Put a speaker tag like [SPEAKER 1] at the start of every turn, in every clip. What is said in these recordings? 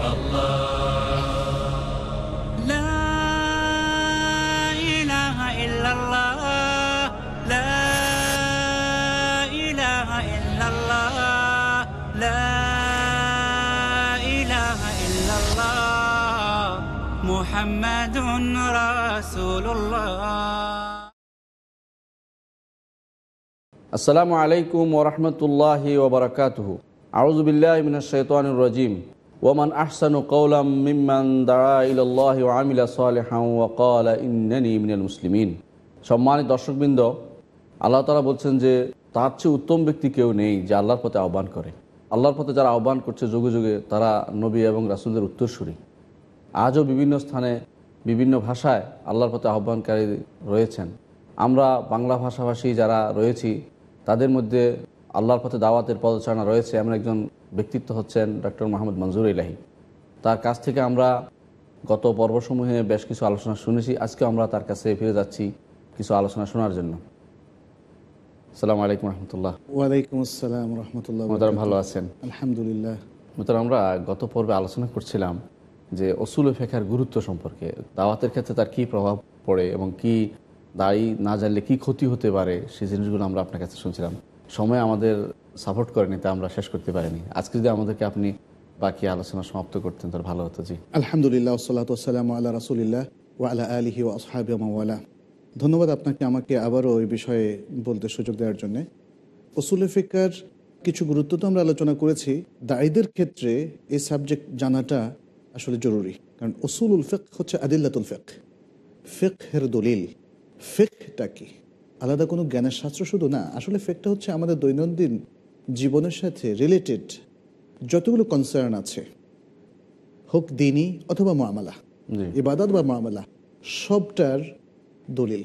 [SPEAKER 1] আসসালামু আলাইকুম ওরহমতুল্লাহ ওবরাকাতুহ আউজুবিল্লাহ মিনাশাইতানির রাজিম ওমান আহসানু কৌলাম মিম্মান দাঁড়া ইল্লাহ ও আমিলা সালেহাম ওয়াকাল ইন্নানি মিনাল মুসলিমিন সম্মানিত দর্শকবৃন্দ আল্লাহ তালা বলছেন যে, তার চেয়ে উত্তম ব্যক্তি কেউ নেই যে আল্লাহর পথে আহ্বান করে। আল্লাহর পথে যারা আহ্বান করছে, যুগে যুগে তারা নবী এবং রাসুলদের উত্তরসূরি। আজও বিভিন্ন স্থানে বিভিন্ন ভাষায় আল্লাহর পথে আহ্বানকারী রয়েছেন। আমরা বাংলা ভাষাভাষী যারা রয়েছি তাদের মধ্যে আল্লাহর পথে দাওয়াতের পদচারণা রয়েছে। এমন একজন ব্যক্তিত্ব হচ্ছেন ডক্টর মোহাম্মদ মঞ্জুর ইলাহি। তার কাছ থেকে আমরা গত পর্বসমূহে বেশ কিছু আলোচনা শুনেছি। আজকে আমরা তার কাছে ফিরে যাচ্ছি কিছু আলোচনা শোনার জন্য। আসসালামু আলাইকুম রহমতুল্লাহ।
[SPEAKER 2] ওয়ালাইকুম আসসালাম রহমতুল্লাহ
[SPEAKER 1] মোতারাম ভালো আছেন?
[SPEAKER 2] আলহামদুলিল্লাহ।
[SPEAKER 1] মোতারাম আমরা গত পর্বে আলোচনা করছিলাম যে অসুল ফেখার গুরুত্ব সম্পর্কে, দাওয়াতের ক্ষেত্রে তার কি প্রভাব পড়ে এবং কি দায়ী না জানলে কি ক্ষতি হতে পারে, সেই জিনিসগুলো আমরা আপনার কাছে শুনছিলাম। সময় আমাদের সাপোর্ট করেনি, তা আমরা শেষ করতে পারিনি। আজকে যদি আমাদেরকে আপনি বাকি আলোচনা সমাপ্ত করতেন তার ভালো হতো, জি।
[SPEAKER 2] আলহামদুলিল্লাহ সাল্লাতাম আল্লাহ রাসুলিল্লাহ ও আল্লাহ আলহি ও আসহাবিয়া ধন্যবাদ আপনাকে আমাকে আবারও ওই বিষয়ে বলতে সুযোগ দেওয়ার জন্য। অসুল ফিকার কিছু গুরুত্ব তো আমরা আলোচনা করেছি। দায়ীদের ক্ষেত্রে এই সাবজেক্ট জানাটা আসলে জরুরি। কারণ উল ফেক হচ্ছে আদিল্লাতুল ফেক ফেকের দলিল। ফেকটা কি? আলাদা কোনো জ্ঞানের শাস্ত্র শুধু না আসলে ফেকটা হচ্ছে আমাদের দৈনন্দিন জীবনের সাথে রিলেটেড যতগুলো কনসার্ন আছে। হোক দিনই অথবা মামলা। ইবাদত বা মামলা সবটার দলিল।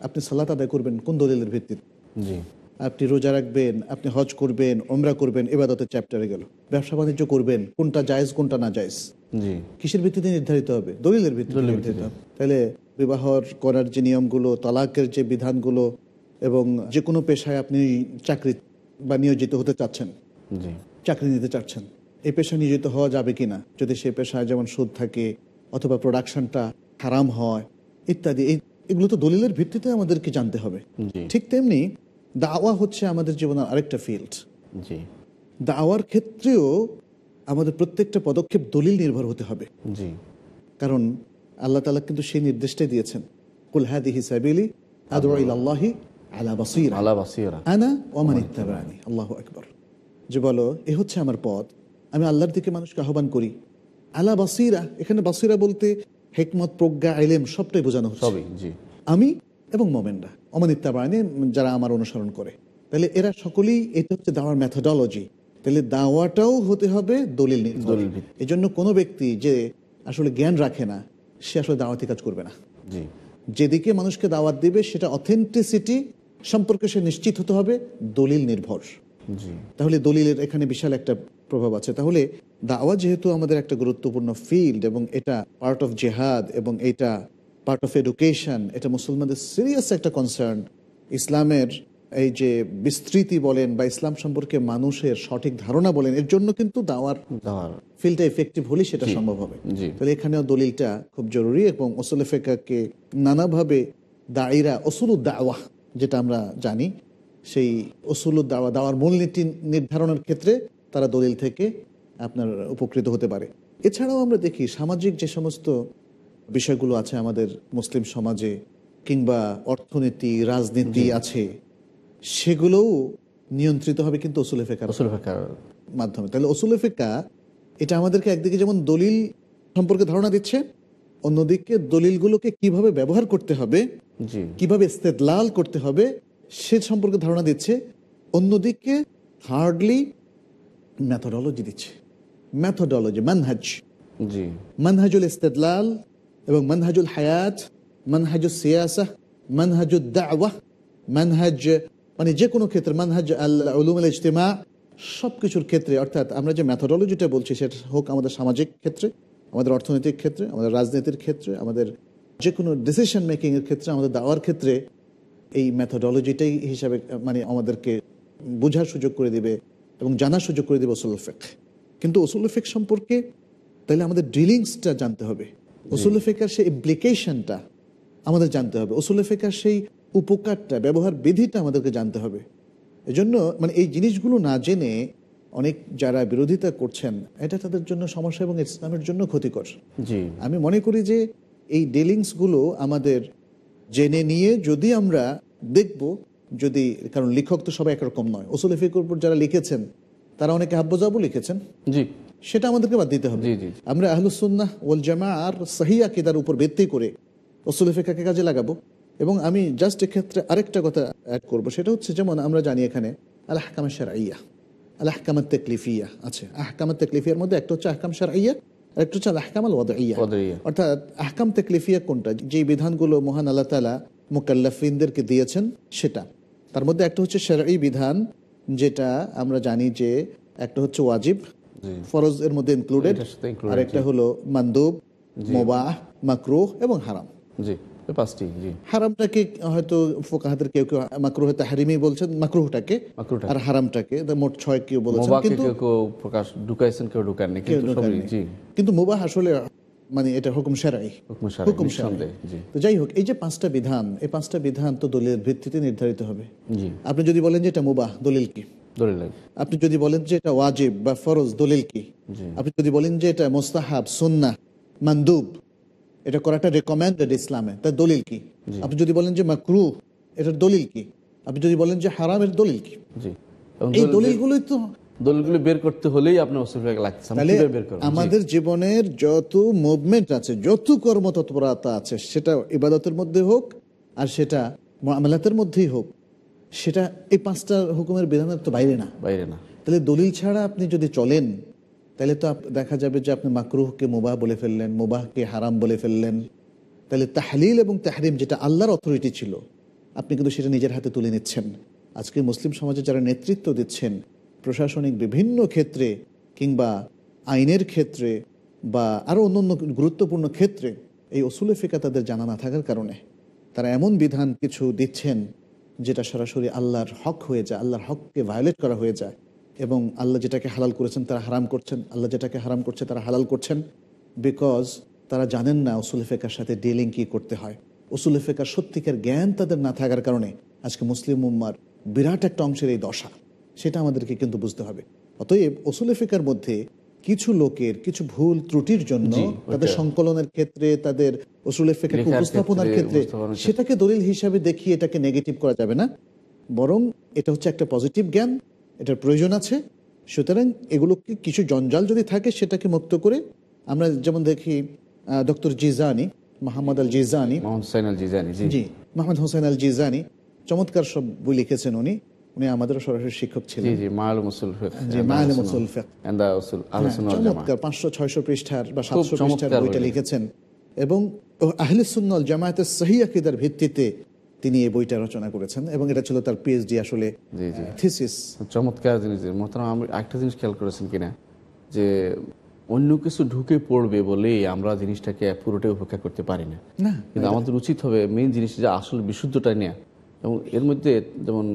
[SPEAKER 2] আপনি সালাত আদায় করবেন কোন দলিলের ভিত্তিতে?
[SPEAKER 1] জি।
[SPEAKER 2] আপনি রোজা রাখবেন আপনি হজ করবেন ওমরা করবেন এবাদতের চ্যাপ্টারে গেল। ব্যবসা বাণিজ্য করবেন কোনটা জায়েজ কোনটা না জায়েজ? কিসের ভিত্তিতে নির্ধারিত হবে? দলিলের ভিত্তিতে নির্ধারিত হবে। তাহলে বিবাহর করার যে নিয়মগুলো তালাকের যে বিধানগুলো এবং যে কোনো পেশায় আপনি চাকরি বা নিয়োজিত হতে চাচ্ছেন। চাকরি নিতে চাচ্ছেন। এই পেশায় নিয়োজিত হওয়া যাবে কিনা? যদি সেই পেশায় যেমন সুদ থাকে অথবা প্রোডাকশনটা হারাম হয় ইত্যাদি। এই এগুলো তো দলিলের ভিত্তিতে আমাদেরকে জানতে হবে। ঠিক তেমনি দাওয়া হচ্ছে আমাদের জীবনের আরেকটা ফিল্ড
[SPEAKER 1] জি।
[SPEAKER 2] দাওয়ার ক্ষেত্রেও আমাদের প্রত্যেকটা পদক্ষেপ দলিল নির্ভর হতে হবে।
[SPEAKER 1] জি।
[SPEAKER 2] কারণ আল্লাহ তালা কিন্তু সেই নির্দেশটাই দিয়েছেন। কুল হাদি হিসাবিলি আল্লাহি আলা বাসিরা।
[SPEAKER 1] আলা বাসিরা।
[SPEAKER 2] আনা ওমান ইত্তাবানি আল্লাহ আকবর। যে বলো এ হচ্ছে আমার পথ। আমি আল্লাহর দিকে মানুষকে আহ্বান করি। আলা বাসিরা এখানে বাসিরা বলতে হেকমত প্রজ্ঞা আইলেম সবটাই বোঝানো হচ্ছে।
[SPEAKER 1] জি।
[SPEAKER 2] আমি এবং মোমেনরা। অমান ইত্তাবানি যারা আমার অনুসরণ করে। তাহলে এরা সকলেই এটা হচ্ছে দাওয়ার ম্যাথোডলজি তাহলে দাওয়াটাও হতে হবে দলিল নির্ভর
[SPEAKER 1] দলিল।
[SPEAKER 2] এই জন্য কোনো ব্যক্তি যে আসলে জ্ঞান রাখে না সে আসলে দাওয়াতি কাজ করবে না। যেদিকে মানুষকে দাওয়াত দিবে সেটা অথেন্টিসিটি সম্পর্কে সে নিশ্চিত হতে হবে দলিল নির্ভর। তাহলে দলিলের এখানে বিশাল একটা প্রভাব আছে। তাহলে দাওয়া যেহেতু আমাদের একটা গুরুত্বপূর্ণ ফিল্ড এবং এটা পার্ট অফ জেহাদ এবং এটা পার্ট অফ এডুকেশন এটা মুসলমানদের সিরিয়াস একটা কনসার্ন ইসলামের এই যে বিস্তৃতি বলেন বা ইসলাম সম্পর্কে মানুষের সঠিক ধারণা বলেন এর জন্য কিন্তু দাওয়ার ফিল্ডটা এফেক্টিভ হলেই সেটা সম্ভব হবে। তাহলে এখানেও দলিলটা খুব জরুরি এবং ওসুল ফেকাকে নানাভাবে দায়ীরা ওসুল দাওয়া যেটা আমরা জানি সেই ওসুল দাওয়া দাওয়ার মূলনীতি নির্ধারণের ক্ষেত্রে তারা দলিল থেকে আপনার উপকৃত হতে পারে। এছাড়াও আমরা দেখি সামাজিক যে সমস্ত বিষয়গুলো আছে আমাদের মুসলিম সমাজে কিংবা অর্থনীতি রাজনীতি আছে সেগুলোও নিয়ন্ত্রিত হবে কিন্তু ওসুলে ফেকার
[SPEAKER 1] রসুল ফেকার।
[SPEAKER 2] মাধ্যমে। তাহলে ওসুলে ফেকা এটা আমাদেরকে একদিকে যেমন দলিল সম্পর্কে ধারণা দিচ্ছে অন্যদিকে দলিলগুলোকে কীভাবে ব্যবহার করতে হবে কীভাবে ইস্তেদলাল করতে হবে সে সম্পর্কে ধারণা দিচ্ছে অন্যদিকে হার্ডলি ম্যাথোডলজি দিচ্ছে। ম্যাথোডলজি মানহাজ
[SPEAKER 1] জি।
[SPEAKER 2] মানহাজুল ইস্তেদলাল এবং মানহাজুল হায়াত মানহাজুল সিয়াসা মানহাজুল দাওয়া মানহাজ মানে যে কোনো ক্ষেত্রে মানহাজ আল উলুম আল ইজতেমা সব কিছুর ক্ষেত্রে, অর্থাৎ আমরা যে ম্যাথোডলজিটা বলছি সেটা হোক আমাদের সামাজিক ক্ষেত্রে, আমাদের অর্থনৈতিক ক্ষেত্রে, আমাদের রাজনীতির ক্ষেত্রে, আমাদের যে কোনো ডিসিশন মেকিংয়ের ক্ষেত্রে, আমাদের দাওয়ার ক্ষেত্রে এই ম্যাথোডলজিটাই হিসাবে মানে আমাদেরকে বোঝার সুযোগ করে দিবে এবং জানার সুযোগ করে দেবে ওসুল ফেক কিন্তু ওসুল ফেক সম্পর্কে তাহলে আমাদের ডিলিংসটা জানতে হবে। ওসুল ফেকার সেই ইমপ্লিকেশনটা আমাদের জানতে হবে। ওসুল ফেকার সেই উপকারটা ব্যবহার বিধিটা আমাদেরকে জানতে হবে। এজন্য মানে এই জিনিসগুলো না জেনে অনেক যারা বিরোধিতা করছেন এটা তাদের জন্য সমস্যা এবং ইসলামের জন্য ক্ষতিকর।
[SPEAKER 1] জি।
[SPEAKER 2] আমি মনে করি যে এই ডিলিংসগুলো আমাদের জেনে নিয়ে যদি আমরা দেখব যদি কারণ লেখক তো সবাই একরকম নয়। ওসুল ফিকুর উপর যারা লিখেছেন তারা অনেকে হাব্বজাবু লিখেছেন।
[SPEAKER 1] জি।
[SPEAKER 2] সেটা আমাদেরকে বাদ দিতে হবে। আমরা আহলুসুন্নাহ ওয়াল জামা আর সাহি আকিদার উপর ভিত্তি করে ওসুল ফিকাকে কাজে লাগাবো এবং আমি জাস্ট এক্ষেত্রে আরেকটা কথা অ্যাড করব সেটা হচ্ছে যেমন আমরা জানি এখানে আল আহকাম শারঈয়া আল আহকামাত তেকলিফিয়া আছে। আহকামাত তেকলিফিয়ার মধ্যে একটা হচ্ছে আহকাম আর একটা হচ্ছে আহকাম আল ওয়াদঈয়া। অর্থাৎ আহকাম তেকলিফিয়া কোনটা? যে বিধানগুলো মহান আল্লাহ তালা মুকাল্লাফিনদেরকে দিয়েছেন সেটা। তার মধ্যে একটা হচ্ছে শারঈ বিধান যেটা আমরা জানি যে একটা হচ্ছে ওয়াজিব ফরজ এর মধ্যে ইনক্লুডেড আর একটা হলো মান্দুব মোবাহ মাকরুহ এবং হারাম।
[SPEAKER 1] জি পাঁচটি জি।
[SPEAKER 2] হারামটাকে হয়তো ফোকাহাদের কেউ কেউ মাকরুহ তাহারিমি বলছেন মাকরুহটাকে
[SPEAKER 1] মাকরুহটাকে।
[SPEAKER 2] আর হারামটাকে মোট ছয় কেউ বলেছেন কিন্তু
[SPEAKER 1] কেউ কেউ প্রকাশ ঢুকাইছেন কেউ ঢুকাননি কিন্তু জি।
[SPEAKER 2] কিন্তু মুবাহ আসলে মানে এটা হুকুম সেরাই। তো যাই হোক এই যে পাঁচটা বিধান এই পাঁচটা বিধান তো দলিলের ভিত্তিতে নির্ধারিত হবে। আপনি যদি বলেন যে এটা মুবাহ দলিল কি? আপনি যদি বলেন যে এটা ওয়াজিব বা ফরজ দলিল কি? আপনি যদি বলেন যে এটা মোস্তাহাব সুন্না মান্দুব এটা করাটা রেকমেন্ডেড ইসলামে তার দলিল কি? আপনি যদি বলেন যে মাকরু এটার দলিল কি? আপনি যদি বলেন যে হারামের দলিল কি? এই দলিলগুলোই তো
[SPEAKER 1] বের করতে হলেই আপনার।
[SPEAKER 2] আমাদের জীবনের যত মুভমেন্ট আছে যত কর্মতৎপরতা আছে সেটা ইবাদতের মধ্যে হোক আর সেটা মামলাতের মধ্যেই হোক সেটা এই পাঁচটা হুকুমের বিধানের তো বাইরে না।
[SPEAKER 1] বাইরে না।
[SPEAKER 2] তাহলে দলিল ছাড়া আপনি যদি চলেন তাহলে তো দেখা যাবে যে আপনি মাকরুহকে মুবাহ বলে ফেললেন মুবাহকে হারাম বলে ফেললেন। তাহলে তাহলিল এবং তাহরিম যেটা আল্লাহর অথরিটি ছিল আপনি কিন্তু সেটা নিজের হাতে তুলে নিচ্ছেন। আজকে মুসলিম সমাজে যারা নেতৃত্ব দিচ্ছেন প্রশাসনিক বিভিন্ন ক্ষেত্রে কিংবা আইনের ক্ষেত্রে বা আরও অন্য গুরুত্বপূর্ণ ক্ষেত্রে এই অসুলে ফিকা তাদের জানা না থাকার কারণে তারা এমন বিধান কিছু দিচ্ছেন যেটা সরাসরি আল্লাহর হক হয়ে যায়, আল্লাহর হককে ভায়োলেট করা হয়ে যায় এবং আল্লাহ যেটাকে হালাল করেছেন তারা হারাম করছেন, আল্লাহ যেটাকে হারাম করছে তারা হালাল করছেন বিকজ তারা জানেন না উসুল ফেকার সাথে ডিলিং কি করতে হয়। উসুল ফেকার সত্যিকার জ্ঞান তাদের না থাকার কারণে আজকে মুসলিম উম্মার বিরাট একটা অংশের এই দশা, সেটা আমাদেরকে কিন্তু বুঝতে হবে। অতএব উসুল ফেকার মধ্যে কিছু লোকের কিছু ভুল ত্রুটির জন্য তাদের সংকলনের ক্ষেত্রে তাদের উপস্থাপনার
[SPEAKER 1] ক্ষেত্রে।
[SPEAKER 2] সেটাকে দলিল হিসাবে দেখিয়ে এটাকে নেগেটিভ করা যাবে না। বরং এটা হচ্ছে একটা পজিটিভ জ্ঞান এটার প্রয়োজন আছে। সুতরাং এগুলোকে কিছু জঞ্জাল যদি থাকে সেটাকে মুক্ত করে আমরা যেমন দেখি doctor
[SPEAKER 1] Jizani Muhammad al Jizani জি।
[SPEAKER 2] জি মোহাম্মদ হোসেন আল জিজানি চমৎকার সব বই লিখেছেন উনি। উনি আমাদেরও সরাসরি শিক্ষক ছিলেন।
[SPEAKER 1] জি
[SPEAKER 2] হ্যাঁ, চমৎকার পাঁচশো ছয়শো পৃষ্ঠার বা সাতশো পৃষ্ঠার বইটা লিখেছেন। এবং আহলে সুন্নল জামায়াতের সহি আকিদার ভিত্তিতে তিনি এই বইটা রচনা করেছেন এবং এটা ছিল তার পিএইচডি আসলে থিসিস
[SPEAKER 1] চমৎকার জিনিস মোহতারাম আমি একটা জিনিস খেয়াল করেছেন কিনা? যে অন্য কিছু ঢুকে পড়বে বলেই আমরা জিনিসটাকে পুরোটাই উপেক্ষা করতে পারি না।
[SPEAKER 2] না
[SPEAKER 1] কিন্তু আমাদের উচিত হবে মেইন জিনিস যে আসল বিশুদ্ধটা নেওয়া এবং এর মধ্যে যেমন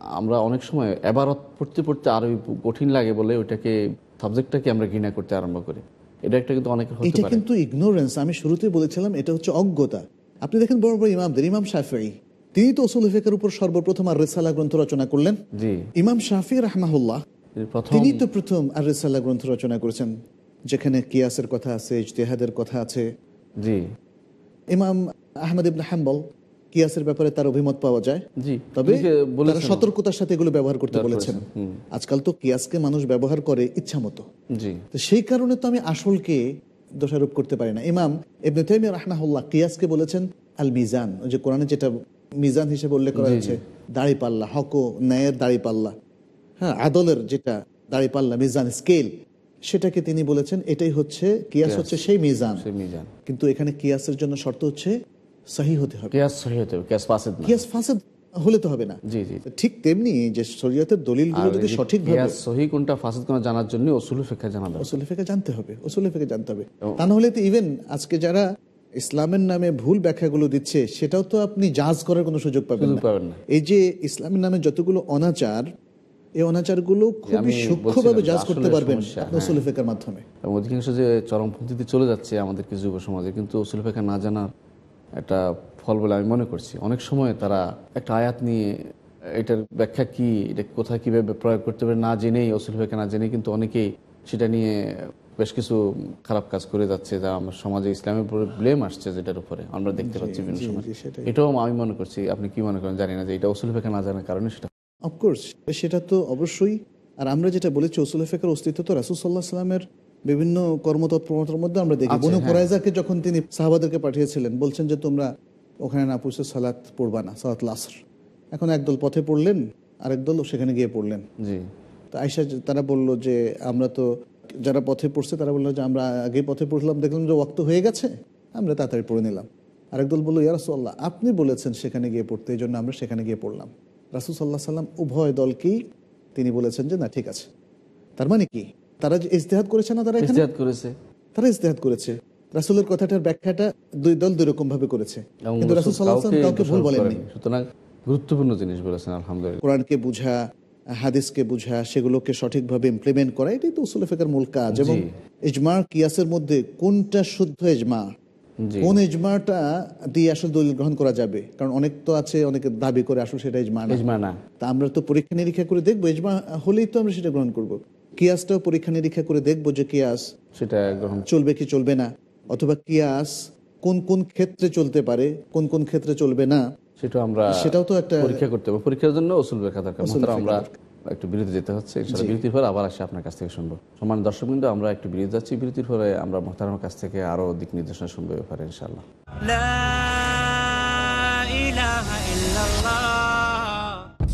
[SPEAKER 1] আমরা অনেক সময় এবারত পড়তে পড়তে আরও কঠিন লাগে বলে ওইটাকে সাবজেক্টটাকে আমরা ঘৃণা করতে আরম্ভ করি। এটা একটা কিন্তু অনেকের হতে
[SPEAKER 2] এটা
[SPEAKER 1] পারে।
[SPEAKER 2] কিন্তু ইগনোরেন্স আমি শুরুতে বলেছিলাম এটা হচ্ছে অজ্ঞতা। আপনি দেখেন বড় বড় ইমামদের ইমাম শাফি তিনি তো ওসুল ফিকের উপর সর্বপ্রথম আর রেসালা গ্রন্থ রচনা করলেন।
[SPEAKER 1] জি।
[SPEAKER 2] ইমাম শাফি রাহমাহুল্লাহ
[SPEAKER 1] তিনি
[SPEAKER 2] তো প্রথম আর রেসালা গ্রন্থ রচনা করেছেন যেখানে কিয়াসের কথা আছে ইজতেহাদের কথা আছে।
[SPEAKER 1] জি।
[SPEAKER 2] ইমাম আহমদ ইবনে হাম্বল কিয়াসের ব্যাপারে তার অভিমত পাওয়া যায়।
[SPEAKER 1] জি
[SPEAKER 2] তবে তারা সতর্কতার সাথে এগুলো ব্যবহার করতে বলেছেন। আজকাল তো কিয়াসকে মানুষ ব্যবহার করে ইচ্ছা মতো।
[SPEAKER 1] জি।
[SPEAKER 2] তো সেই কারণে তো আমি আসলকে দোষারোপ করতে পারি না। ইমাম ইবনে তাইমিয়া রাহমাহুল্লাহ কিয়াসকে বলেছেন আল মিজান যে কোরআনে যেটা মিজান হিসেবে উল্লেখ করা হয়েছে দাড়ি পাল্লা হক ও ন্যায়ের দাড়ি পাল্লা হ্যাঁ আদলের যেটা দাড়ি পাল্লা মিজান স্কেল সেটাকে তিনি বলেছেন এটাই হচ্ছে কিয়াস হচ্ছে সেই মিজান। কিন্তু এখানে কিয়াসের জন্য শর্ত হচ্ছে সহি হতে হবে।
[SPEAKER 1] কেয়াস সহি হতে হবে কেয়াস ফাসেদ না।
[SPEAKER 2] ফাসেদ হলে তো হবে না।
[SPEAKER 1] জি জি।
[SPEAKER 2] ঠিক তেমনি যে শরীয়তের দলিলগুলো যদি
[SPEAKER 1] এই যে সহি কোনটা ফাসিদ কোনটা জানার জন্য ওসুল ফেকা জানা দরকার।
[SPEAKER 2] ওসুল ফেকে জানতে হবে ওসুল ফেকে জানতে হবে। তা না হলে তো ইভেন আজকে যারা ইসলামের নামে ভুল ব্যাখ্যাগুলো দিচ্ছে সেটাও তো আপনি জাজ করার কোনো সুযোগ পাবেন না।
[SPEAKER 1] পাবেন না।
[SPEAKER 2] এই যে ইসলামের নামে যতগুলো অনাচার এই অনাচারগুলো খুবই
[SPEAKER 1] আমি
[SPEAKER 2] সূক্ষ্মভাবে জাজ করতে পারবেন আপনি মাধ্যমে।
[SPEAKER 1] অধিকাংশ যে চরমপন্থীতে চলে যাচ্ছে আমাদের কিছু যুব সমাজে কিন্তু না জানার একটা ফল বলে আমি মনে করছি। অনেক সময় তারা একটা আয়াত নিয়ে এটার ব্যাখ্যা কি এটা কোথায় কীভাবে প্রয়োগ করতে পারে না জেনেই অসুল ফেকা না জেনেই কিন্তু অনেকেই সেটা নিয়ে বেশ কিছু খারাপ কাজ করে যাচ্ছে। যা আমার সমাজে ইসলামের উপরে ব্লেম আসছে যেটার উপরে আমরা দেখতে পাচ্ছি বিভিন্ন সময়। এটাও আমি মনে করছি। আপনি কি মনে করেন? জানি না যে এটা ওসুল ফেকা না জানার কারণে সেটা।
[SPEAKER 2] অফকোর্স সেটা তো অবশ্যই। আর আমরা যেটা বলেছি ওসুল ফেকার অস্তিত্ব তো রাসুল সাল্লাহ সাল্লামের বিভিন্ন কর্মতৎপরতার মধ্যে আমরা দেখি। বনু
[SPEAKER 1] হ্যাঁ।
[SPEAKER 2] কোরাইজাকে যখন তিনি সাহাবাদেরকে পাঠিয়েছিলেন বলছেন যে তোমরা ওখানে না পৌঁছে সালাত পড়বা না সালাত লাসর এখন একদল পথে পড়লেন আরেক দল সেখানে গিয়ে পড়লেন।
[SPEAKER 1] জি।
[SPEAKER 2] তো আয়সা তারা বলল যে আমরা তো যারা পথে পড়ছে তারা বলল যে আমরা আগে পথে পড়লাম দেখলাম যে ওয়াক্ত হয়ে গেছে আমরা তাড়াতাড়ি পড়ে নিলাম। আরেক দল বলল ইয়ারসল্লাহ আপনি বলেছেন সেখানে গিয়ে পড়তে এই জন্য আমরা সেখানে গিয়ে পড়লাম। রাসুল সাল্লাহ সাল্লাম উভয় দলকেই তিনি বলেছেন যে না ঠিক আছে। তার মানে কি? তারা যে ইজতেহাদ করেছে না তারা এখানে?
[SPEAKER 1] ইস্তেহাদ করেছে।
[SPEAKER 2] তারা ইজতেহাদ করেছে। রাসুলের কথাটার ব্যাখ্যাটা দুই দল দুই রকম ভাবে করেছে। কিন্তু রাসুল সাল্লাহ সাল্লাম কাউকে ভুল বলেননি।
[SPEAKER 1] সুতরাং গুরুত্বপূর্ণ জিনিস বলেছেন আলহামদুলিল্লাহ।
[SPEAKER 2] কোরআনকে বুঝা হাদিসকে বুঝা সেগুলোকে সঠিকভাবে ইমপ্লিমেন্ট করা এটাই তো উসুল ফেকার মূল কাজ। এবং ইজমা কিয়াসের মধ্যে কোনটা শুদ্ধ ইজমা? কোন ইজমাটা দিয়ে আসলে দলিল গ্রহণ করা যাবে? কারণ অনেক তো আছে অনেকে দাবি করে আসলে সেটা ইজমা না।
[SPEAKER 1] ইজমা না।
[SPEAKER 2] তা আমরা তো পরীক্ষা নিরীক্ষা করে দেখব ইজমা হলেই তো আমরা সেটা গ্রহণ করব। কিয়াসটাও পরীক্ষা নিরীক্ষা করে দেখব যে কিয়াস
[SPEAKER 1] সেটা গ্রহণ
[SPEAKER 2] চলবে কি চলবে না অথবা কিয়াস কোন কোন ক্ষেত্রে চলতে পারে কোন কোন ক্ষেত্রে চলবে না
[SPEAKER 1] সেটা আমরা
[SPEAKER 2] সেটাও তো একটা
[SPEAKER 1] পরীক্ষা করতে হবে। পরীক্ষার জন্য ওসুল বেখা দরকার আমরা একটু বিরতি যেতে হচ্ছে। ইনশাআল্লাহ বিরতির পর আবার আসে আপনার কাছ থেকে শুনব। সমান দর্শক কিন্তু আমরা একটু বিরতি যাচ্ছি। বিরতির পরে আমরা মোহতারামের কাছ থেকে আরও দিক নির্দেশনা শুনব ব্যাপারে ইনশাআল্লাহ।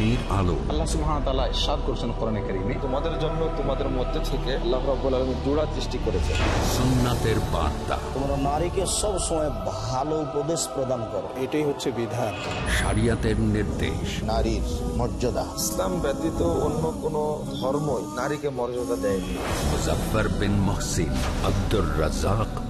[SPEAKER 3] কোরআনের আলো।
[SPEAKER 4] আল্লাহ তাআলা ইরশাদ করেছেন কোরআনে কারীমে। তোমাদের জন্য তোমাদের মধ্যে থেকে আল্লাহ রাব্বুল আলামিন জোড়া সৃষ্টি করেছেন।
[SPEAKER 3] সুন্নাতের বার্তা।
[SPEAKER 5] তোমরা নারীকে সব সময় ভালো উপদেশ প্রদান করো। এটাই হচ্ছে বিধান।
[SPEAKER 3] শরিয়াতের নির্দেশ।
[SPEAKER 5] নারীর মর্যাদা।
[SPEAKER 4] ইসলাম ব্যতীত অন্য কোন ধর্মই নারীকে মর্যাদা দেয়নি।
[SPEAKER 3] Mujaffar bin Mohsin Abdur Razzak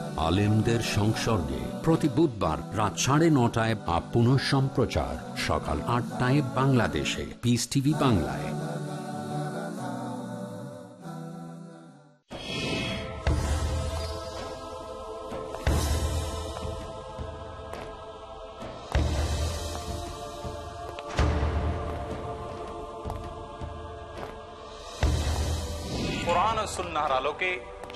[SPEAKER 3] আলেমদের সংসর্গে প্রতি বুধবার রাত সাড়ে নটায় বা পুনঃ সম্প্রচার সকাল আটটায় বাংলাদেশে। পিস টিভি বাংলায়।
[SPEAKER 6] কোরআন ও আলোকে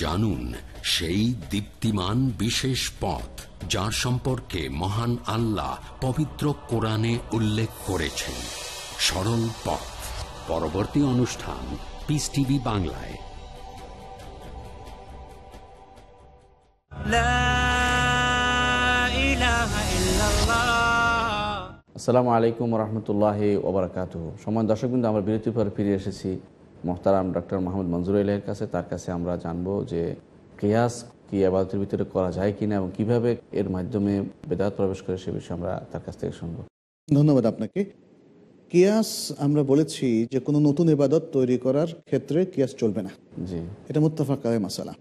[SPEAKER 3] জানুন সেই দীপ্তিমান বিশেষ পথ যার সম্পর্কে মহান আল্লাহ পবিত্র কোরআনে উল্লেখ করেছেন। সরল পথ। পরবর্তী অনুষ্ঠান পিস টিভি বাংলায়।
[SPEAKER 1] আসসালামু আলাইকুম রহমতুল্লাহ ওবরাকাত সময় দর্শকবৃন্দ আমরা বিরতির পর ফিরে এসেছি। মোহতারাম ডক্টর মোহাম্মদ মঞ্জুর এলের কাছে তার কাছে আমরা জানব যে কেয়াস কি আবাদতের ভিতরে করা যায় কিনা এবং কীভাবে এর মাধ্যমে বেদাত প্রবেশ করে সে বিষয়ে আমরা তার কাছ থেকে শুনব।
[SPEAKER 2] ধন্যবাদ আপনাকে। কিয়াস আমরা বলেছি যে কোনো নতুন ইবাদত তৈরি করার ক্ষেত্রে কিয়াস চলবে না।
[SPEAKER 1] জি।
[SPEAKER 2] এটা মুত্তাফাক মাসালা।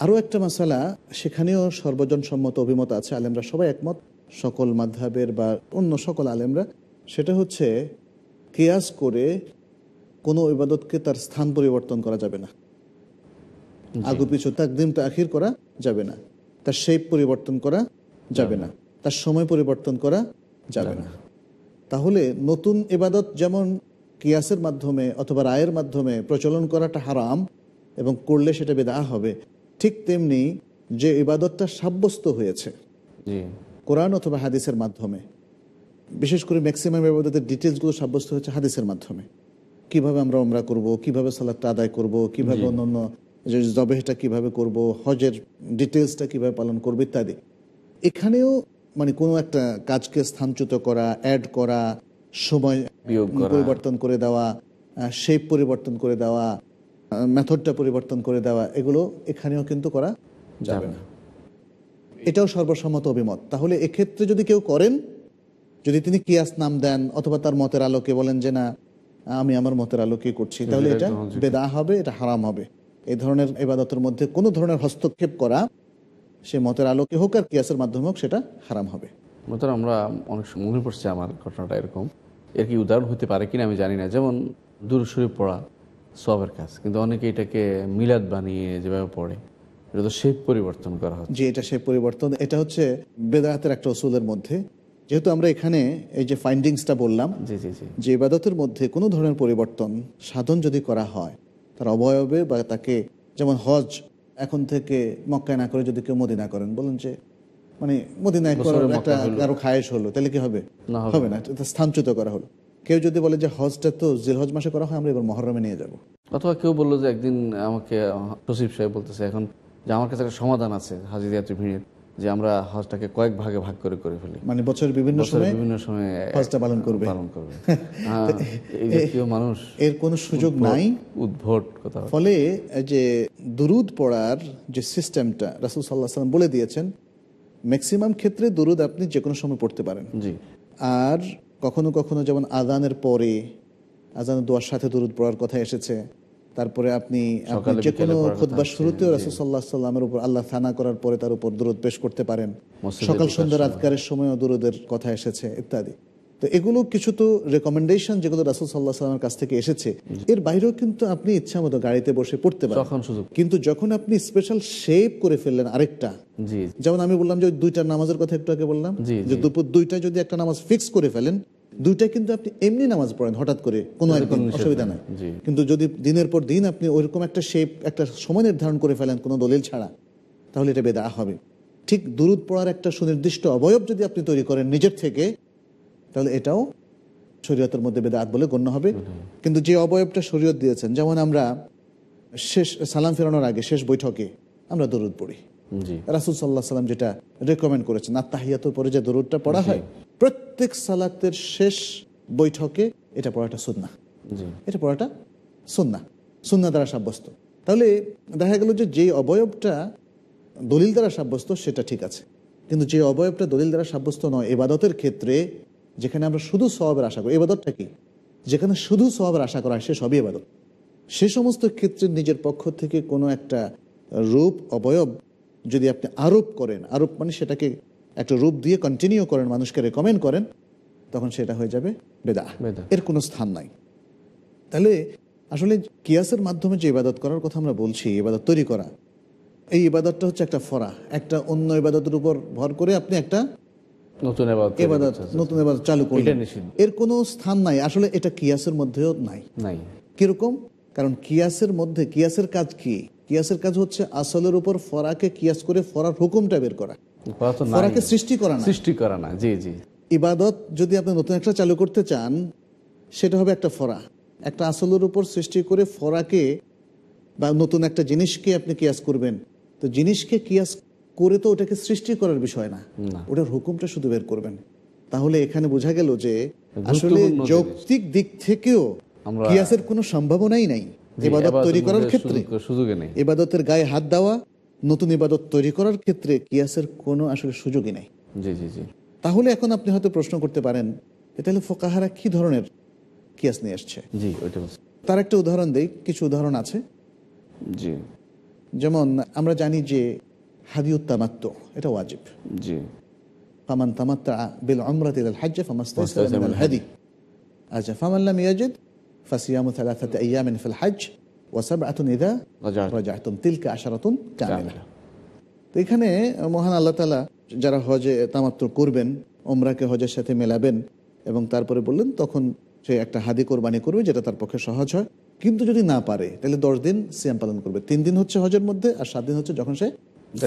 [SPEAKER 2] আরও একটা মাসালা সেখানেও সর্বজন সম্মত অভিমত আছে আলেমরা সবাই একমত সকল মাধাবের বা অন্য সকল আলেমরা সেটা হচ্ছে কিয়াস করে কোনো ইবাদতকে তার স্থান পরিবর্তন করা যাবে না। আগু পিছু তাকদিম তাখির করা যাবে না। তার শেপ পরিবর্তন করা যাবে না। তার সময় পরিবর্তন করা যাবে না। তাহলে নতুন ইবাদত যেমন কিয়াসের মাধ্যমে অথবা রায়ের মাধ্যমে প্রচলন করাটা হারাম এবং করলে সেটা বেদা হবে ঠিক তেমনি যে ইবাদতটা সাব্যস্ত হয়েছে কোরআন অথবা হাদিসের মাধ্যমে বিশেষ করে ম্যাক্সিমাম ইবাদতের ডিটেলসগুলো সাব্যস্ত হয়েছে হাদিসের মাধ্যমে। কীভাবে আমরা ওমরা করব কীভাবে সালাদটা আদায় করব কীভাবে অন্যান্য যে জবেহটা কীভাবে করব হজের ডিটেলসটা কীভাবে পালন করব ইত্যাদি। এখানেও মানে কোনো একটা কাজকে স্থানচ্যুত করা অ্যাড করা সময় পরিবর্তন করে দেওয়া শেপ পরিবর্তন করে দেওয়া মেথডটা পরিবর্তন করে দেওয়া এগুলো এখানেও কিন্তু করা যাবে না। এটাও সর্বসম্মত অভিমত। তাহলে এক্ষেত্রে যদি কেউ করেন যদি তিনি কিয়াস নাম দেন অথবা তার মতের আলোকে বলেন যে না আমি আমার মতের আলোকে করছি। তাহলে
[SPEAKER 1] এটা
[SPEAKER 2] বেদা হবে এটা হারাম হবে। এই ধরনের ইবাদতের মধ্যে কোনো ধরনের হস্তক্ষেপ করা সে মতের আলোকে হোক আর কিয়াসের মাধ্যমে হোক সেটা হারাম হবে।
[SPEAKER 1] মতো আমরা অনেক সময় মনে পড়ছে আমার ঘটনাটা এরকম। এর কি উদাহরণ হতে পারে কিনা আমি জানি না। যেমন দূর শরীফ পড়া সবের কাজ। কিন্তু অনেকে এটাকে মিলাদ বানিয়ে যেভাবে পড়ে এটা তো শেপ পরিবর্তন করা হচ্ছে।
[SPEAKER 2] যে এটা সে পরিবর্তন। এটা হচ্ছে বেদায়াতের একটা ওসুলের মধ্যে যেহেতু আমরা এখানে এই যে ফাইন্ডিংসটা বললাম যে ইবাদতের মধ্যে কোনো ধরনের পরিবর্তন সাধন যদি করা হয় তার অবয়বে বা তাকে যেমন হজ এখন থেকে মক্কায় না করে যদি কেউ মদিনা করেন বলুন যে মানে মদিনায় করার একটা কারও খায়েশ হলো তাহলে কি হবে?
[SPEAKER 1] না, হবে
[SPEAKER 2] না। স্থানচ্যুত করা হলো। কেউ যদি বলে যে হজটা তো জিলহজ মাসে করা হয় আমরা এবার মহরমে নিয়ে যাব।
[SPEAKER 1] অথবা কেউ বলল যে একদিন আমাকে সচিব সাহেব বলতেছে এখন যে আমার কাছে একটা সমাধান আছে হাজিরিয়াত ভিড়ের যে আমরা হজটাকে কয়েক ভাগে ভাগ করে করে ফেলি।
[SPEAKER 2] মানে বছরের বিভিন্ন সময়
[SPEAKER 1] বিভিন্ন সময়
[SPEAKER 2] হজটা পালন করবে।
[SPEAKER 1] পালন করবে। হ্যাঁ, এই জাতীয় মানুষ
[SPEAKER 2] এর কোনো সুযোগ নাই।
[SPEAKER 1] উদ্ভট কথা
[SPEAKER 2] ফলে যে দুরুদ পড়ার যে সিস্টেমটা রাসুল সাল্লাহ সাল্লাম বলে দিয়েছেন ম্যাক্সিমাম ক্ষেত্রে দুরুদ আপনি যে কোনো সময় পড়তে পারেন।
[SPEAKER 1] জি।
[SPEAKER 2] আর কখনো কখনো যেমন আজানের পরে আজানের দোয়ার সাথে দুরুদ পড়ার কথা এসেছে তারপরে আপনি যে কোনো খুদ্বার শুরুতেও
[SPEAKER 1] জি।
[SPEAKER 2] রাসুল সাল্লাহ সাল্লামের উপর আল্লাহ থানা করার পরে তার উপর দুরুদ পেশ করতে পারেন। সকাল
[SPEAKER 1] ঢোকার
[SPEAKER 2] সন্ধ্যার আজকারের সময়ও দুরুদের কথা এসেছে ইত্যাদি। তো এগুলো কিছু তো রেকমেন্ডেশন যেগুলো রাসুল সাল্লাহ সাল্লামের কাছ থেকে এসেছে এর বাইরেও কিন্তু আপনি ইচ্ছা মতো গাড়িতে বসে পড়তে পারেন। কিন্তু যখন আপনি স্পেশাল শেপ করে ফেললেন আরেকটা যেমন আমি বললাম যে দুইটা নামাজের কথা একটু আগে বললাম যে দুপুর দুইটা যদি একটা নামাজ ফিক্স করে ফেলেন দুইটা কিন্তু আপনি এমনি নামাজ পড়েন হঠাৎ করে কোনো একদিন অসুবিধা
[SPEAKER 1] নাই।
[SPEAKER 2] কিন্তু যদি দিনের পর দিন আপনি ওইরকম একটা শেপ একটা সময় নির্ধারণ করে ফেলেন কোনো দলিল ছাড়া তাহলে এটা বেদা হবে। ঠিক দুরুদ পড়ার একটা সুনির্দিষ্ট অবয়ব যদি আপনি তৈরি করেন নিজের থেকে তাহলে এটাও শরীয়তের মধ্যে বেদাত বলে গণ্য হবে। কিন্তু যে অবয়বটা শরীয়ত দিয়েছেন যেমন আমরা শেষ সালাম ফেরানোর আগে শেষ বৈঠকে আমরা দরুদ পড়ি। রাসুল সাল্লাহ সাল্লাম যেটা রেকমেন্ড করেছেন আর তাহিয়াতুর পরে যে দরুদটা পড়া হয় প্রত্যেক সালাতের শেষ বৈঠকে এটা পড়াটা সুন্না এটা পড়াটা সুন্না সুন্না দ্বারা সাব্যস্ত। তাহলে দেখা গেল যে যে অবয়বটা দলিল দ্বারা সাব্যস্ত সেটা ঠিক আছে। কিন্তু যে অবয়বটা দলিল দ্বারা সাব্যস্ত নয় এবাদতের ক্ষেত্রে যেখানে আমরা শুধু সবের আশা করি এবাদতটা কি? যেখানে শুধু সবের আশা করা হয় সে সবই এবাদত। সে সমস্ত ক্ষেত্রে নিজের পক্ষ থেকে কোনো একটা রূপ অবয়ব যদি আপনি আরোপ করেন আরোপ মানে সেটাকে একটা রূপ দিয়ে কন্টিনিউ করেন মানুষকে রেকমেন্ড করেন তখন সেটা হয়ে যাবে বেদা। এর কোনো স্থান নাই। তাহলে আসলে কিয়াসের মাধ্যমে যে ইবাদত করার কথা আমরা বলছি ইবাদত তৈরি করা এই ইবাদতটা হচ্ছে একটা ফরা একটা অন্য ইবাদতের উপর ভর করে আপনি একটা
[SPEAKER 1] নতুন
[SPEAKER 2] এবাদত নতুন এবাদত চালু করলেন। এর কোনো স্থান নাই। আসলে এটা কিয়াসের মধ্যেও নাই।
[SPEAKER 1] নাই।
[SPEAKER 2] কীরকম? কারণ কিয়াসের মধ্যে কিয়াসের কাজ কি? কিয়াসের কাজ হচ্ছে আসলের উপর ফরাকে কিয়াস করে ফরার হুকুমটা বের করা। সৃষ্টি করা না
[SPEAKER 1] সৃষ্টি করা না জি জি।
[SPEAKER 2] ইবাদত যদি আপনি নতুন একটা চালু করতে চান সেটা হবে একটা ফরা। একটা আসলের উপর সৃষ্টি করে ফরাকে বা নতুন একটা জিনিসকে আপনি কিয়াস করবেন। তো জিনিসকে কিয়াস করে তো ওটাকে সৃষ্টি করার বিষয় না। ওটার হুকুমটা শুধু বের করবেন। তাহলে এখানে বোঝা গেল যে আসলে যৌক্তিক দিক থেকেও কিয়াসের কোনো সম্ভাবনাই নাই। ইবাদত তৈরি করার ক্ষেত্রে। ইবাদতের গায়ে হাত দেওয়া নতুন ইবাদত তৈরি করার ক্ষেত্রে কিয়াসের কোনো আসলে সুযোগই নেই।
[SPEAKER 1] জি জি জি।
[SPEAKER 2] তাহলে এখন আপনি হয়তো প্রশ্ন করতে পারেন এটা হলে ফোকাহারা কি ধরনের কিয়াস নিয়ে আসছে?
[SPEAKER 1] জি ওইটা বলছি।
[SPEAKER 2] তার একটা উদাহরণ দেই কিছু উদাহরণ আছে।
[SPEAKER 1] জি।
[SPEAKER 2] যেমন আমরা জানি যে হাদিউত তামাত্ম এটা ওয়াজিব।
[SPEAKER 1] জি।
[SPEAKER 2] ফামান তামাত্তা বিল আমরাত ইলাল হজ্জ মিনাল হাদি। আচ্ছা ফামান লাম ইয়াজিদ ফাসিয়ামু থালাথাতি আইয়ামিন ফিল হজ্জ। ওয়া সাবআতুন
[SPEAKER 1] রাজাত।
[SPEAKER 2] রাজাতুম তিলকা আশারাতুন কামিলা
[SPEAKER 1] কামিলা।
[SPEAKER 2] তো এখানে মহান আল্লাহ তালা যারা হজে তামাত্র করবেন ওমরাকে হজের সাথে মেলাবেন এবং তারপরে বললেন তখন সে একটা হাদি কোরবানি করবে যেটা তার পক্ষে সহজ হয়। কিন্তু যদি না পারে তাহলে দশ দিন সিয়াম পালন করবে। তিন দিন হচ্ছে হজের মধ্যে আর সাত দিন হচ্ছে যখন সে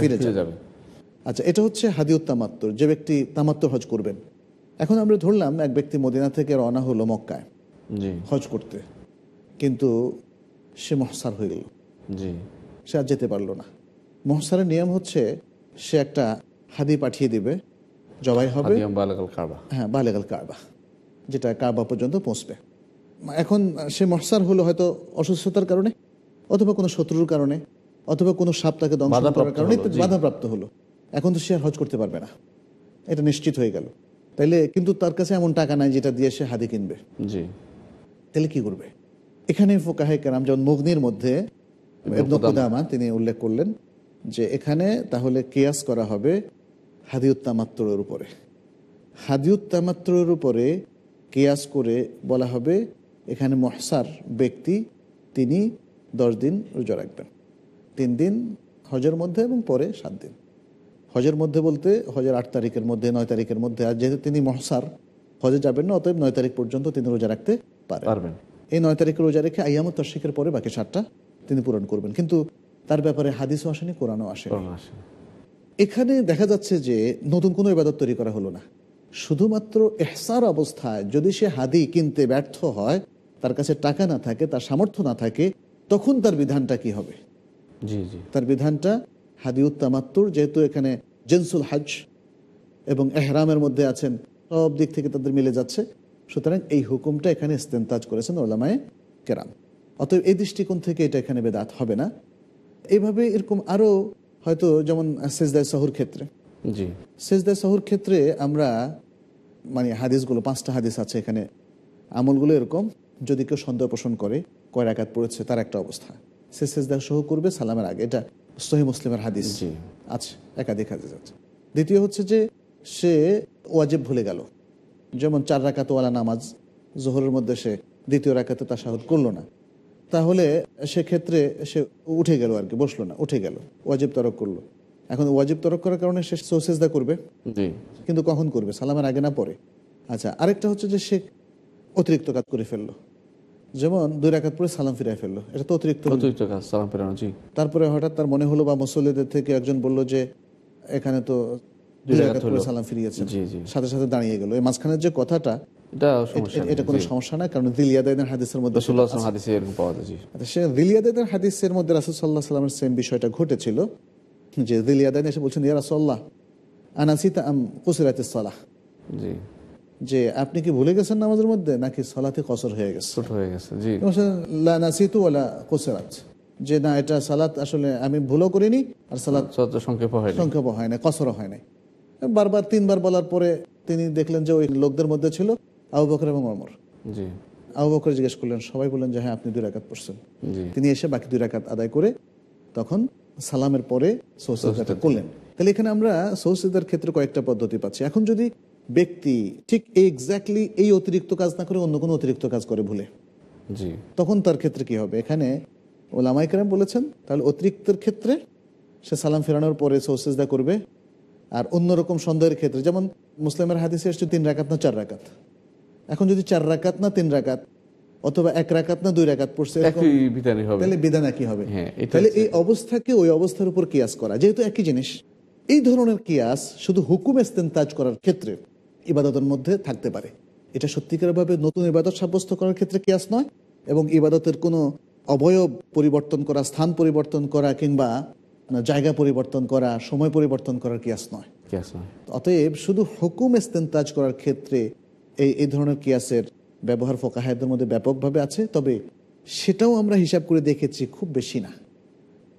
[SPEAKER 2] ফিরে যাবে। আচ্ছা এটা হচ্ছে হাদিউত তামাত্তর। যে ব্যক্তি তামাত্তর হজ করবেন। এখন আমরা ধরলাম এক ব্যক্তি মদিনা থেকে রওনা হলো মক্কায় হজ করতে। কিন্তু সে মহসার হয়ে গেল
[SPEAKER 1] জি।
[SPEAKER 2] সে আর যেতে পারল না। মহসারের নিয়ম হচ্ছে সে একটা হাদি পাঠিয়ে দিবে জবাই হবে। হ্যাঁ বালেগাল কারবা যেটা কারবা পর্যন্ত পৌঁছবে। এখন সে মহসার হলো হয়তো অসুস্থতার কারণে অথবা কোনো শত্রুর কারণে অথবা কোনো সাপ তাকে দংশন করার কারণে বাধাপ্রাপ্ত হলো। এখন তো সে আর হজ করতে পারবে না। এটা নিশ্চিত হয়ে গেল। তাইলে কিন্তু তার কাছে এমন টাকা নাই যেটা দিয়ে সে হাদি কিনবে।
[SPEAKER 1] জি।
[SPEAKER 2] তাহলে কি করবে? এখানে ফোকাহে কেরাম যেমন মগ্নির মধ্যে তিনি উল্লেখ করলেন যে এখানে তাহলে কেয়াস করা হবে হাদিউত্তামাত্রের উপরে। হাদিউত্তামাত্রের উপরে কেয়াস করে বলা হবে এখানে মহসার ব্যক্তি তিনি দশ দিন রোজা রাখবেন। তিন দিন হজের মধ্যে এবং পরে সাত দিন। হজের মধ্যে বলতে হজের আট তারিখের মধ্যে নয় তারিখের মধ্যে আর যেহেতু তিনি মহসার হজে যাবেন না অতএব নয় তারিখ পর্যন্ত তিনি রোজা রাখতে পারেন।
[SPEAKER 1] পারবেন।
[SPEAKER 2] এই নয় তারিখে রোজা রেখে আয়ামত তর্শিকের পরে বাকি সাতটা তিনি পূরণ করবেন। কিন্তু তার ব্যাপারে হাদিসও আসেনি কোরআনও
[SPEAKER 1] আসে
[SPEAKER 2] এখানে দেখা যাচ্ছে যে নতুন কোনো ইবাদত তৈরি করা হলো না। শুধুমাত্র এহসার অবস্থায় যদি সে হাদি কিনতে ব্যর্থ হয় তার কাছে টাকা না থাকে তার সামর্থ্য না থাকে তখন তার বিধানটা কি হবে?
[SPEAKER 1] জি জি।
[SPEAKER 2] তার বিধানটা হাদিউত তামাত্তুর যেহেতু এখানে জেন্সুল হাজ এবং এহরামের মধ্যে আছেন সব দিক থেকে তাদের মিলে যাচ্ছে। সুতরাং এই হুকুমটা এখানে ইস্তেন্তাজ করেছেন ওলামায় কেরাম। অতএব এই দৃষ্টিকোণ থেকে এটা এখানে বেদাত হবে না। এইভাবে এরকম আরও হয়তো যেমন সেজদায় শহর ক্ষেত্রে।
[SPEAKER 1] জি।
[SPEAKER 2] সেজদায় শহর ক্ষেত্রে আমরা মানে হাদিসগুলো পাঁচটা হাদিস আছে এখানে। আমলগুলো এরকম যদি কেউ সন্দেহ পোষণ করে কয় রাকাত পড়েছে তার একটা অবস্থা। সে সেজদা সহ করবে সালামের আগে এটা সহি মুসলিমের হাদিস।
[SPEAKER 1] জি।
[SPEAKER 2] আছে একাধিক হাদিস আছে। দ্বিতীয় হচ্ছে যে সে ওয়াজেব ভুলে গেল। যেমন চার রাকাতওয়ালা নামাজ জোহরের মধ্যে সে দ্বিতীয় রাকাতে তা সাহদ করল না। তাহলে সেক্ষেত্রে সে উঠে গেল আর কি বসল না উঠে গেল ওয়াজিব তরক করল। এখন ওয়াজিব তরক করার কারণে সে সোসেজদা করবে? কিন্তু কখন করবে? সালামের আগে না পরে? আচ্ছা আরেকটা হচ্ছে যে সে অতিরিক্ত কাজ করে ফেলল। যেমন দুই রাকাত পরে সালাম ফিরাই ফেলল এটা তো অতিরিক্ত।
[SPEAKER 1] অতিরিক্ত কাজ সালাম ফেরানো জি।
[SPEAKER 2] তারপরে হঠাৎ তার মনে হলো বা মুসল্লিদের থেকে একজন বলল যে এখানে তো সালাম ফিরিয়েছেন। সাথে সাথে দাঁড়িয়ে গেল। এই মাঝখানের যে কথাটা
[SPEAKER 1] এটা
[SPEAKER 2] কোনো সমস্যা না কারণ দিলিয়াদের হাদিসের মধ্যে আচ্ছা, সে দিলিয়াদের হাদিসের মধ্যে রাসুল সাল্লাহ সাল্লামের সেম বিষয়টা ঘটেছিল যে দিলিয়াদান এসে বলছেন ইয়া রাসল্লাহ আনাসিতা আম কুসিরাতে সালাহ?
[SPEAKER 1] জি।
[SPEAKER 2] যে আপনি কি ভুলে গেছেন নামাজের মধ্যে নাকি সালাতে কসর হয়ে গেছে?
[SPEAKER 1] হয়ে গেছে জি।
[SPEAKER 2] লা নাসিতু ওয়ালা কুসিরাত। যে না এটা সালাত আসলে আমি ভুলও করিনি আর সালাত
[SPEAKER 1] সংক্ষেপ হয়নি।
[SPEAKER 2] সংক্ষেপ হয় না কসরও হয় নাই। বারবার তিনবার বলার পরে তিনি দেখলেন যে ওই লোকদের মধ্যে ছিল আবু বকর এবং অমর আবু বকর জিজ্ঞেস করলেন সবাই বললেন যে হ্যাঁ আপনি দুই রাকাত পড়ছেন। তিনি এসে বাকি দুই রাকাত আদায় করে তখন সালামের পরে সৌসিদাটা করলেন। তাহলে এখানে আমরা সৌসিদার ক্ষেত্রে কয়েকটা পদ্ধতি পাচ্ছি। এখন যদি ব্যক্তি ঠিক এক্স্যাক্টলি এই অতিরিক্ত কাজ না করে অন্য কোনো অতিরিক্ত কাজ করে ভুলে
[SPEAKER 1] জি।
[SPEAKER 2] তখন তার ক্ষেত্রে কি হবে? এখানে ওলামাই কেরাম বলেছেন তাহলে অতিরিক্তের ক্ষেত্রে সে সালাম ফেরানোর পরে সৌসিদা করবে আর অন্যরকম সন্দেহের ক্ষেত্রে যেমন মুসলিমের হাদিসে এসছে তিন রাকাত না চার রাকাত। এখন যদি চার রাকাত না তিন রাকাত অথবা এক রাকাত না দুই রাকাত পড়ছে তাহলে বিধান একই হবে।
[SPEAKER 1] হ্যাঁ,
[SPEAKER 2] তাহলে এই অবস্থাকে ওই অবস্থার উপর কিয়াস করা যেহেতু একই জিনিস। এই ধরনের কিয়াস শুধু হুকুম তাজ করার ক্ষেত্রে ইবাদতের মধ্যে থাকতে পারে। এটা সত্যিকারভাবে নতুন ইবাদত সাব্যস্ত করার ক্ষেত্রে কিয়াস নয় এবং ইবাদতের কোনো অবয়ব পরিবর্তন করা স্থান পরিবর্তন করা কিংবা জায়গা পরিবর্তন করা সময় পরিবর্তন করার কিয়াস নয়। অতএব শুধু হুকুম ইস্তেন্তাজ করার ক্ষেত্রে এই এই ধরনের কিয়াসের ব্যবহার ফোকাহায়দের মধ্যে ব্যাপকভাবে আছে তবে সেটাও আমরা হিসাব করে দেখেছি খুব বেশি না।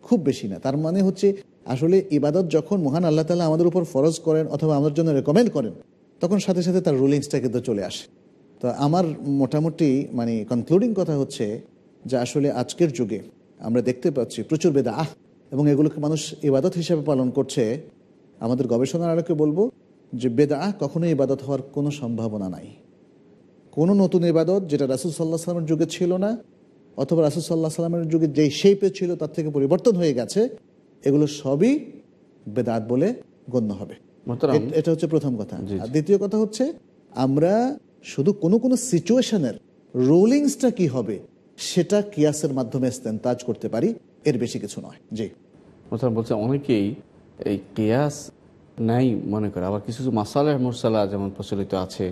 [SPEAKER 2] খুব বেশি না। তার মানে হচ্ছে আসলে ইবাদত যখন মহান আল্লাহ তালা আমাদের উপর ফরজ করেন অথবা আমাদের জন্য রেকমেন্ড করেন তখন সাথে সাথে তার রুলিংসটা কিন্তু চলে আসে। তো আমার মোটামুটি মানে কনক্লুডিং কথা হচ্ছে যে আসলে আজকের যুগে আমরা দেখতে পাচ্ছি প্রচুর বেদা আহ এবং এগুলোকে মানুষ ইবাদত হিসেবে পালন করছে আমাদের গবেষণার আলোকে বলব যে বেদা কখনোই ইবাদত হওয়ার কোনো সম্ভাবনা নাই। কোনো নতুন ইবাদত যেটা রাসুল সাল্লাহ সাল্লামের যুগে ছিল না অথবা রাসুল সাল্লাহ সাল্লামের যুগে যেই শেপে ছিল তার থেকে পরিবর্তন হয়ে গেছে এগুলো সবই বেদাত বলে গণ্য হবে। এটা হচ্ছে প্রথম কথা। আর দ্বিতীয় কথা হচ্ছে আমরা শুধু কোনো কোনো সিচুয়েশনের রুলিংসটা কি হবে সেটা কিয়াসের মাধ্যমে তাজ করতে পারি। এর বেশি কিছু নয়। জি।
[SPEAKER 1] অর্থাৎ বলছে, অনেকেই এই কেয়াস নাই মনে করে। আবার কিছু কিছু মাসালাহ মুরসালা যেমন প্রচলিত আছে,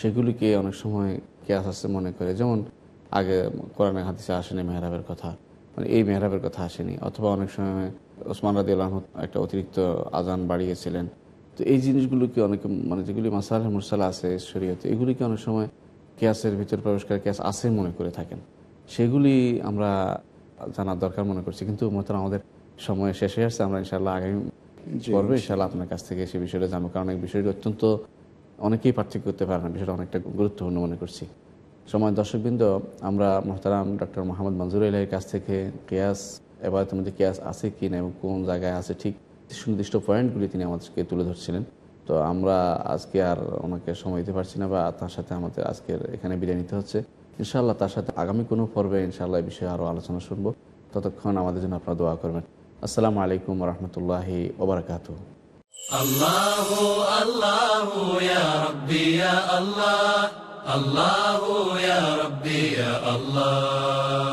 [SPEAKER 1] সেগুলিকে অনেক সময় কেয়াস আছে মনে করে। যেমন আগে কোরআনে হাদিসে আসেনি মেহরাবের কথা মানে এই মেহরাবের কথা আসেনি। অথবা অনেক সময় ওসমান রাদি আল্লাহ একটা অতিরিক্ত আজান বাড়িয়েছিলেন। তো এই জিনিসগুলোকে অনেকে মানে যেগুলি মাসালাহ মুরসালা আছে শরীয়তে, এগুলিকে অনেক সময় কেয়াসের ভিতর প্রবেশ করে কেয়াস আছে মনে করে থাকেন। সেগুলি আমরা জানার দরকার মনে করছি। কিন্তু মোতারা আমাদের সময় শেষ হয়ে আসছে আমরা ইনশাল্লাহ আগামী পর্বে ইনশাল্লাহ আপনার কাছ থেকে সে বিষয়টা জানব কারণ এই বিষয়টি অত্যন্ত অনেকেই পার্থক্য করতে পারে না বিষয়টা অনেকটা গুরুত্বপূর্ণ মনে করছি। সময় দর্শকবৃন্দ আমরা মোহতারাম ডক্টর মোহাম্মদ মঞ্জুর ইলাহির কাছ থেকে কেয়াস এবার মধ্যে কেয়াস আছে কি না এবং কোন জায়গায় আছে ঠিক সুনির্দিষ্ট পয়েন্টগুলি তিনি আমাদেরকে তুলে ধরছিলেন। তো আমরা আজকে আর ওনাকে সময় দিতে পারছি না বা তার সাথে আমাদের আজকের এখানে বিদায় নিতে হচ্ছে। ইনশাআল্লাহ তার সাথে আগামী কোনো পর্বে ইনশাআল্লাহ এই বিষয়ে আরও আলোচনা শুনবো ততক্ষণ আমাদের জন্য আপনারা দোয়া করবেন আসসালামু আলাইকুম রহমতুল্লাহি ওবরাকাতু
[SPEAKER 7] الله الله يا ربي يا الله الله يا ربي يا
[SPEAKER 8] الله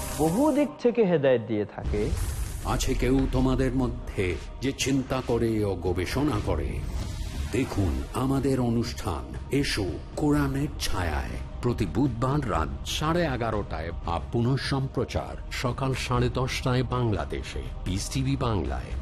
[SPEAKER 9] বহু দিক থেকে হেদায়ত দিয়ে থাকে।
[SPEAKER 3] আছে কেউ তোমাদের মধ্যে যে চিন্তা করে ও গবেষণা করে। দেখুন আমাদের অনুষ্ঠান। এসো কোরআনের ছায়ায়। প্রতি বুধবার রাত সাড়ে এগারোটায় আপ পুনঃ সম্প্রচার সকাল সাড়ে দশটায় বাংলাদেশে। পিস টিভি বাংলায়।